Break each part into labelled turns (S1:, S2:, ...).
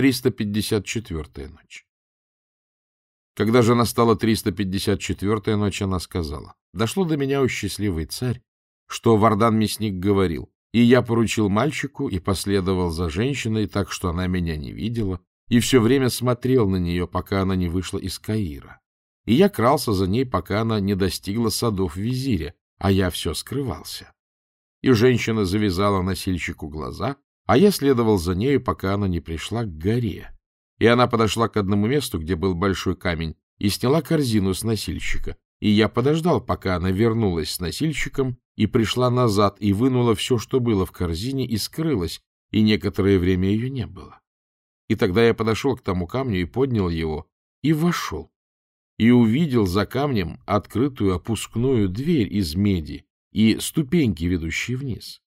S1: 354-я ночь. Когда же настала 354-я ночь, она сказала, «Дошло до меня, о счастливый царь, что Вардан-мясник говорил, и я поручил мальчику и последовал за женщиной так, что она меня не видела, и все время смотрел на нее, пока она не вышла из Каира. И я крался за ней, пока она не достигла садов визиря, а я все скрывался. И женщина завязала носильщику глаза, а я следовал за нею, пока она не пришла к горе. И она подошла к одному месту, где был большой камень, и сняла корзину с носильщика. И я подождал, пока она вернулась с носильщиком и пришла назад, и вынула все, что было в корзине, и скрылась, и некоторое время ее не было. И тогда я подошел к тому камню и поднял его, и вошел, и увидел за камнем открытую опускную дверь из меди и ступеньки, ведущие вниз.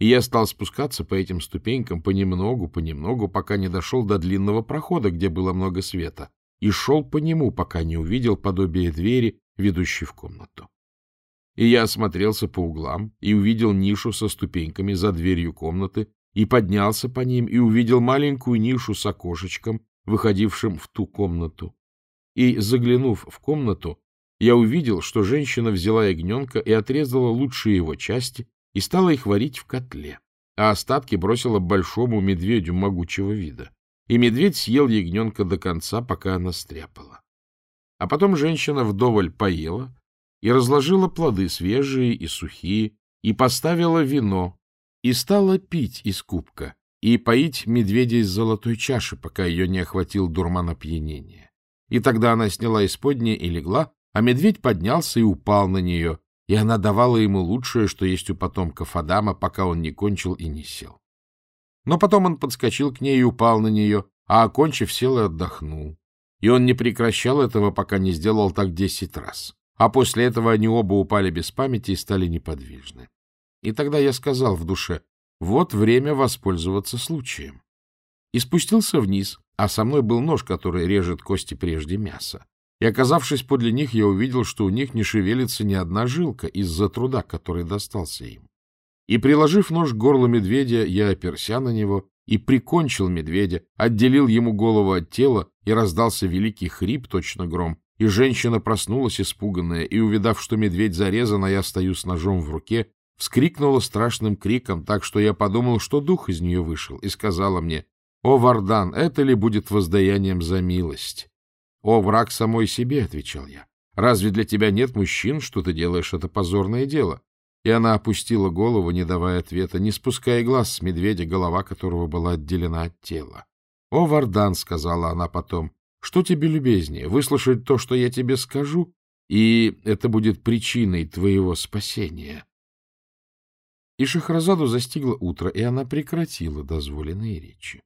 S1: И я стал спускаться по этим ступенькам понемногу, понемногу, пока не дошел до длинного прохода, где было много света, и шел по нему, пока не увидел подобие двери, ведущей в комнату. И я осмотрелся по углам и увидел нишу со ступеньками за дверью комнаты, и поднялся по ним, и увидел маленькую нишу с окошечком, выходившим в ту комнату. И, заглянув в комнату, я увидел, что женщина взяла ягненка и отрезала лучшие его части и стала их варить в котле, а остатки бросила большому медведю могучего вида. И медведь съел ягненка до конца, пока она стряпала. А потом женщина вдоволь поела и разложила плоды свежие и сухие, и поставила вино, и стала пить из кубка, и поить медведя из золотой чаши, пока ее не охватил дурман опьянения. И тогда она сняла исподнее и легла, а медведь поднялся и упал на нее, и она давала ему лучшее, что есть у потомков Адама, пока он не кончил и не сел. Но потом он подскочил к ней и упал на нее, а, окончив, сел и отдохнул. И он не прекращал этого, пока не сделал так десять раз. А после этого они оба упали без памяти и стали неподвижны. И тогда я сказал в душе, вот время воспользоваться случаем. И спустился вниз, а со мной был нож, который режет кости прежде мяса. И, оказавшись подле них, я увидел, что у них не шевелится ни одна жилка из-за труда, который достался им. И, приложив нож к горлу медведя, я оперся на него и прикончил медведя, отделил ему голову от тела, и раздался великий хрип, точно гром, и женщина проснулась испуганная, и, увидав, что медведь зарезан, а я стою с ножом в руке, вскрикнула страшным криком, так что я подумал, что дух из нее вышел, и сказала мне, «О, Вардан, это ли будет воздаянием за милость?» — О, враг самой себе, — отвечал я. — Разве для тебя нет мужчин, что ты делаешь это позорное дело? И она опустила голову, не давая ответа, не спуская глаз с медведя, голова которого была отделена от тела. — О, Вардан, — сказала она потом, — что тебе любезнее, выслушать то, что я тебе скажу, и это будет причиной твоего спасения. И Шахразаду застигло утро, и она прекратила дозволенные речи.